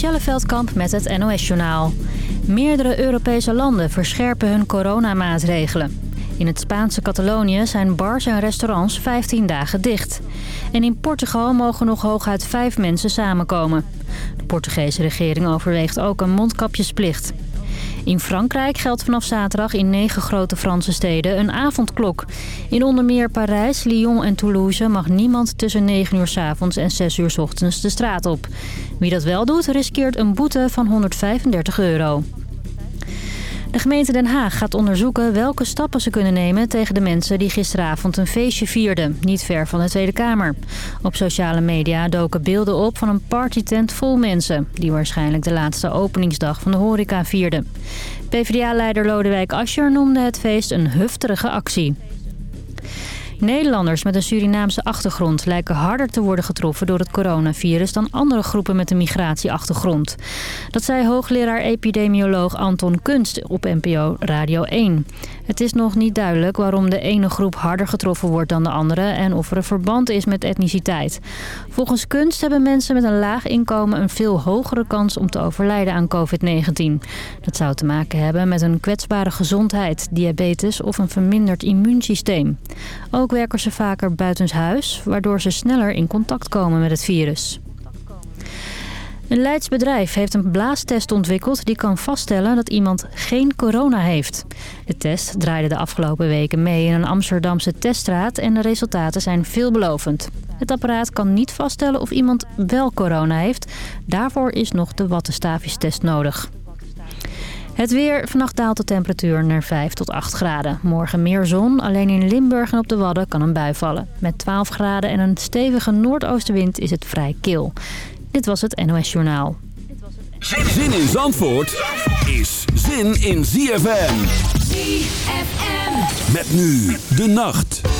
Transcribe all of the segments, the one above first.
Michelle Veldkamp met het NOS-journaal. Meerdere Europese landen verscherpen hun coronamaatregelen. In het Spaanse Catalonië zijn bars en restaurants 15 dagen dicht. En in Portugal mogen nog hooguit vijf mensen samenkomen. De Portugese regering overweegt ook een mondkapjesplicht. In Frankrijk geldt vanaf zaterdag in negen grote Franse steden een avondklok. In onder meer Parijs, Lyon en Toulouse mag niemand tussen 9 uur s avonds en 6 uur s ochtends de straat op. Wie dat wel doet, riskeert een boete van 135 euro. De gemeente Den Haag gaat onderzoeken welke stappen ze kunnen nemen tegen de mensen die gisteravond een feestje vierden, niet ver van de Tweede Kamer. Op sociale media doken beelden op van een partytent vol mensen, die waarschijnlijk de laatste openingsdag van de horeca vierden. PvdA-leider Lodewijk Asscher noemde het feest een hufterige actie. Nederlanders met een Surinaamse achtergrond lijken harder te worden getroffen door het coronavirus dan andere groepen met een migratieachtergrond. Dat zei hoogleraar epidemioloog Anton Kunst op NPO Radio 1. Het is nog niet duidelijk waarom de ene groep harder getroffen wordt dan de andere en of er een verband is met etniciteit. Volgens Kunst hebben mensen met een laag inkomen een veel hogere kans om te overlijden aan COVID-19. Dat zou te maken hebben met een kwetsbare gezondheid, diabetes of een verminderd immuunsysteem. Ook werken ze vaker buitenshuis, waardoor ze sneller in contact komen met het virus. Een Leids bedrijf heeft een blaastest ontwikkeld die kan vaststellen dat iemand geen corona heeft. De test draaide de afgelopen weken mee in een Amsterdamse teststraat en de resultaten zijn veelbelovend. Het apparaat kan niet vaststellen of iemand wel corona heeft. Daarvoor is nog de wattenstaafjestest nodig. Het weer. Vannacht daalt de temperatuur naar 5 tot 8 graden. Morgen meer zon. Alleen in Limburg en op de Wadden kan een bui vallen. Met 12 graden en een stevige noordoostenwind is het vrij kil. Dit was het NOS Journaal. Zin in Zandvoort is zin in ZFM. ZFM. Met nu de nacht.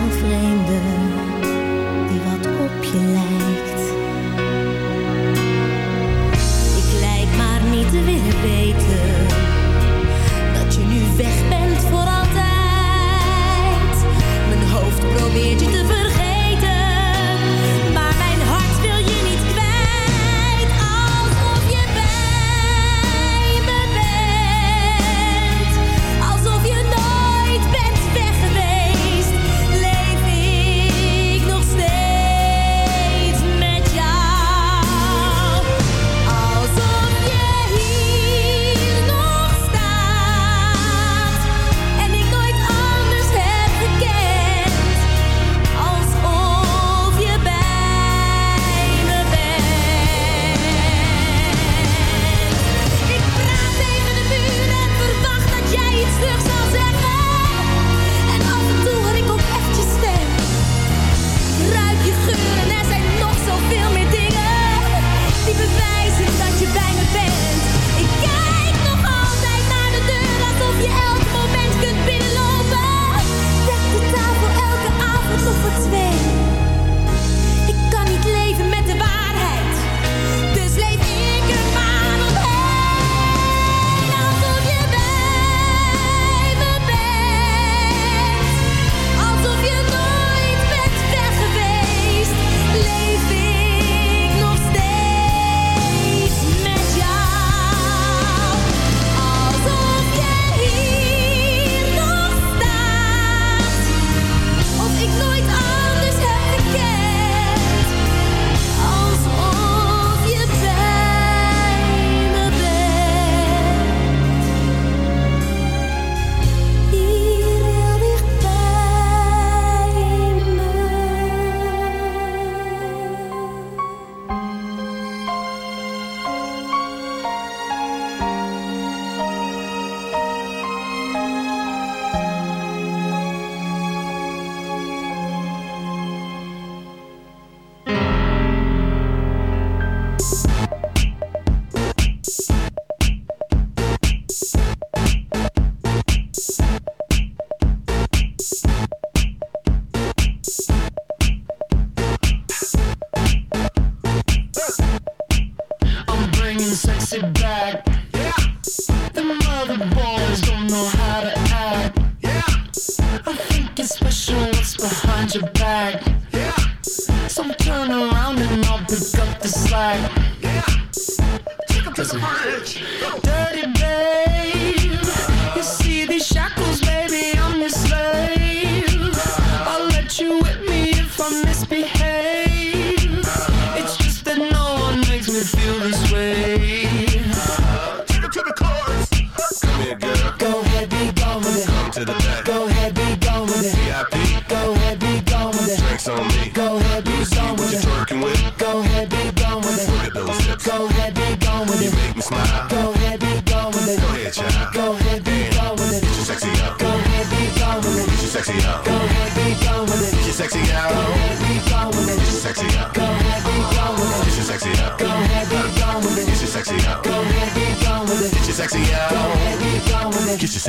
me feel this way.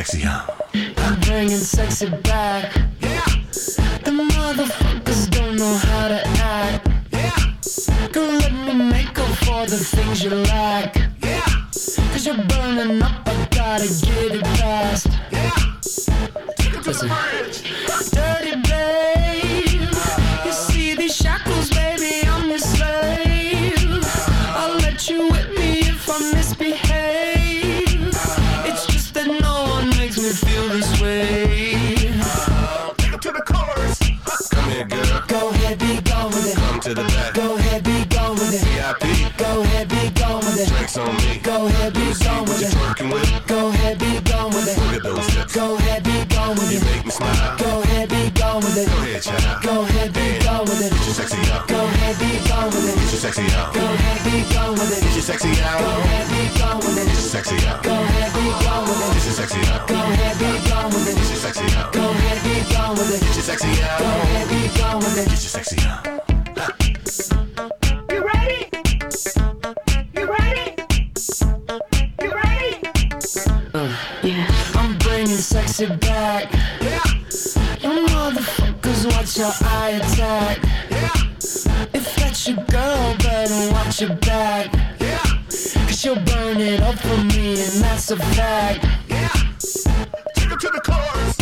Sexy out. I'm bringing sexy back. Yeah. The motherfuckers don't know how to act. Yeah. Girl, let me make up for the things you lack. Yeah. Cause you're burning up, I gotta get it fast. Yeah. Take it to the bridge. Sexy out. Go ahead, be gone with it. Get your sexy Go out. ahead, be gone with Get it. your sexy out. Go ahead, be gone with it. Get your sexy out. Go ahead, be gone with Get it. your sexy out. Go ahead, be gone with it. Get your sexy Go ahead, be gone with it. Get your sexy out. You ready? You ready? You ready? Uh. I'm bringing sexy back. Yeah. You motherfuckers watch your eye attack. Yeah. If that's your girl, better watch your back. Yeah. Cause she'll burn it up for me, and that's a fact. Yeah. Take her to the chorus.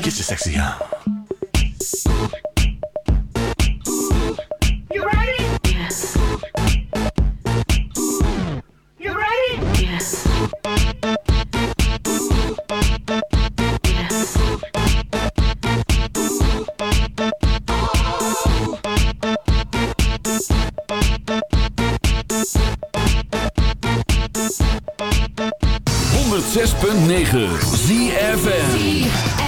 Get your sexy on. You ready? 106.9 ZFN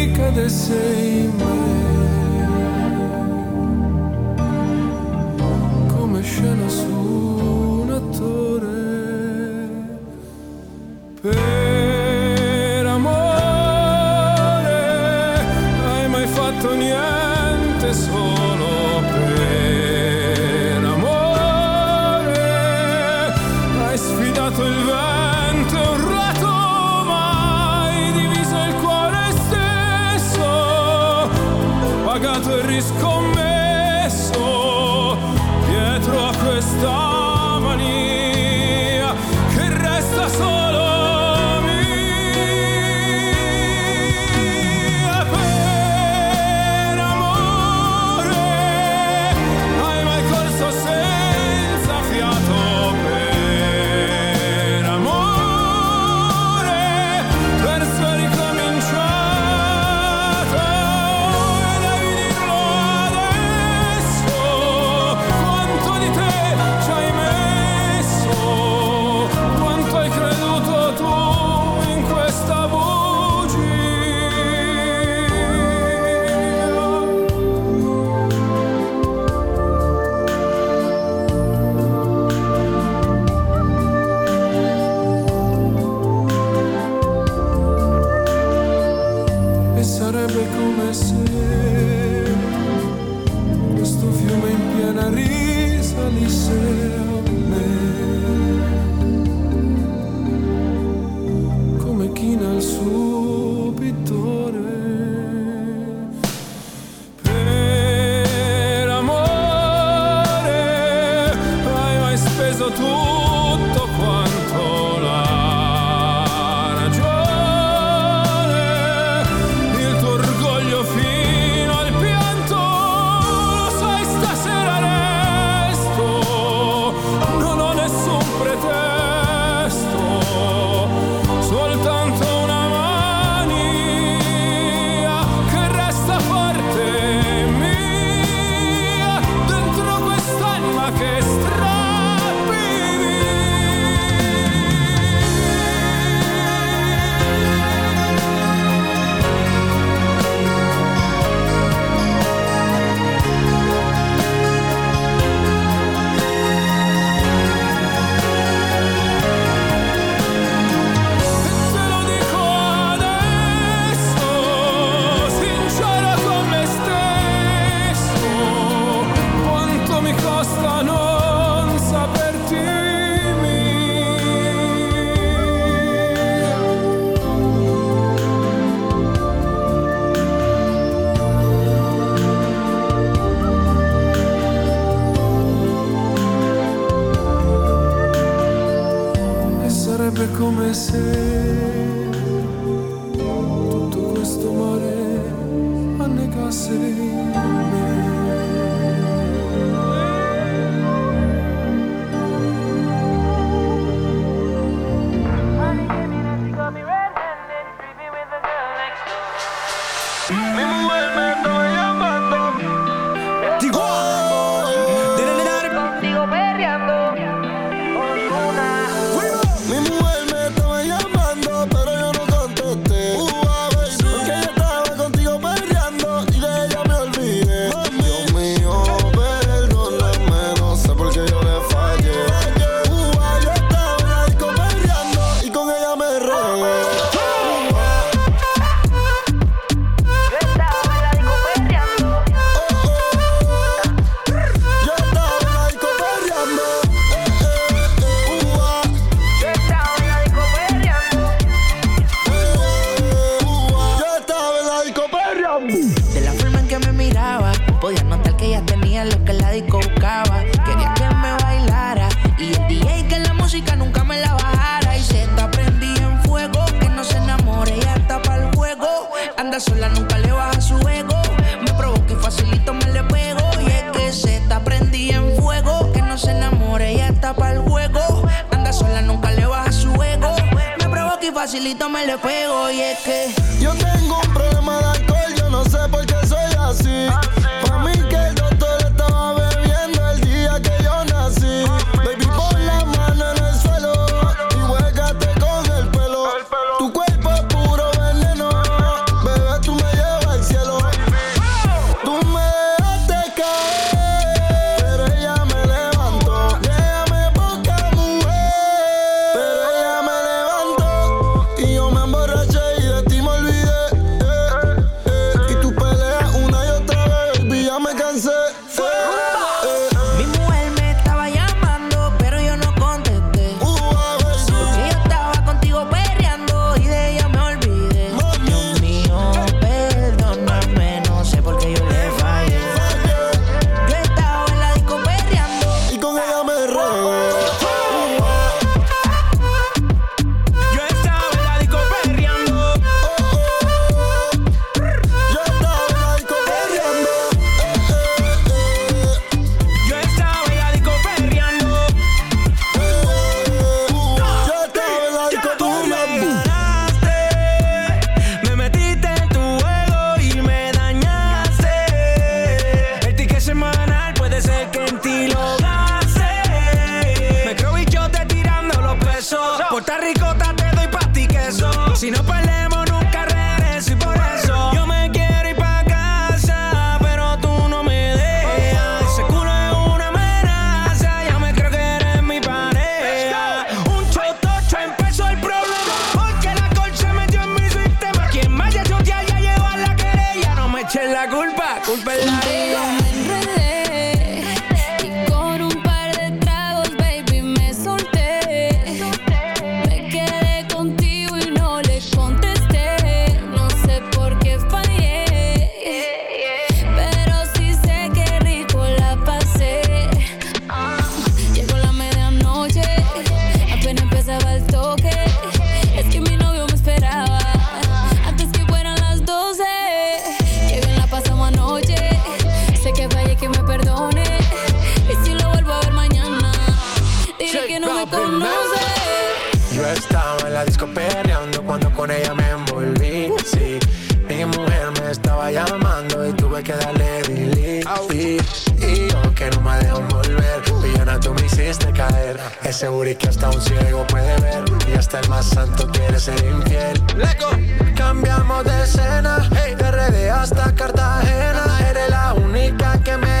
cada 100 metros. Yo estaba en la disco perreando cuando con ella me envolví. Sí, mi mujer me estaba llamando y tuve que darle delete. Y yo que no me dejo volver, villana tú me hiciste caer. Es seguro que hasta un ciego puede ver y hasta el más santo quiere ser infiel. Leco. Cambiamos de escena, hey. de RD hasta Cartagena. Eres la única que me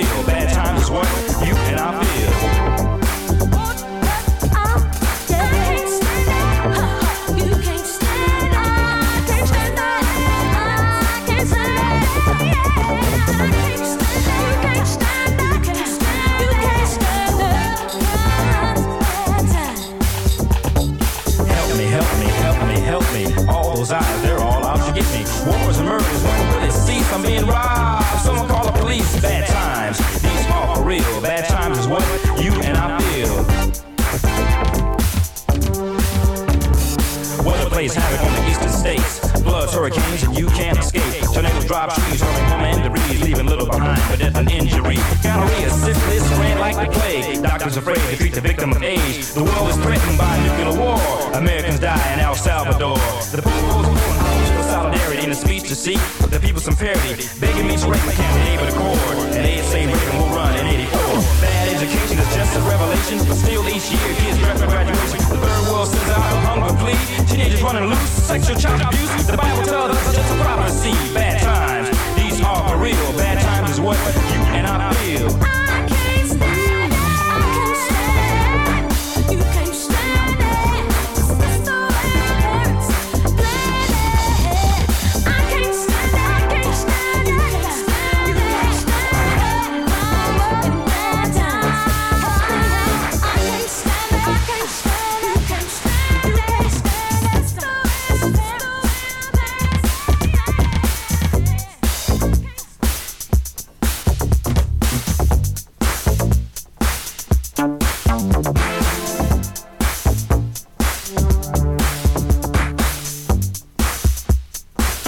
Jingle back.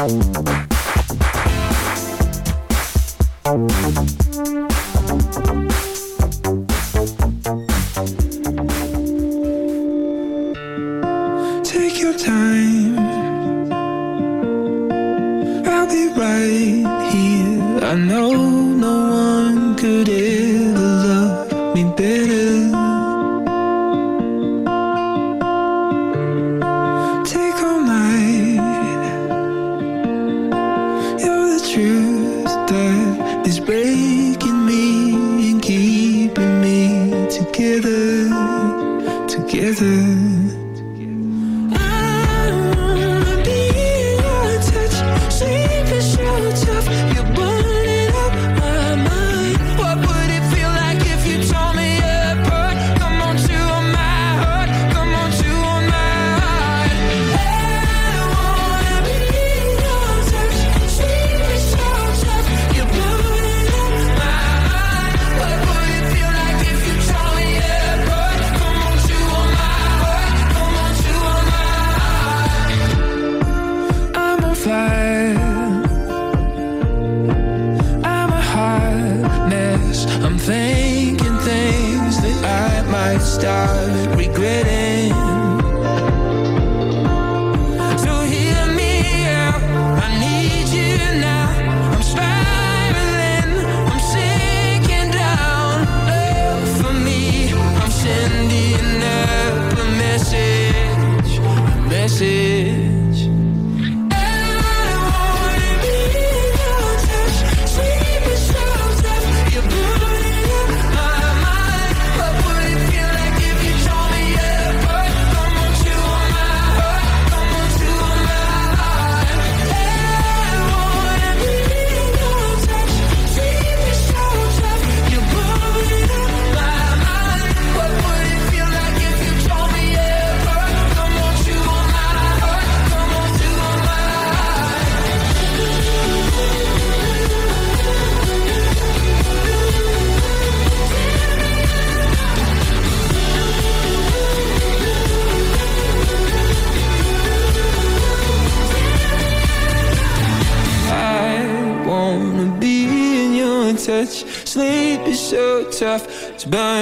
Música surf to burn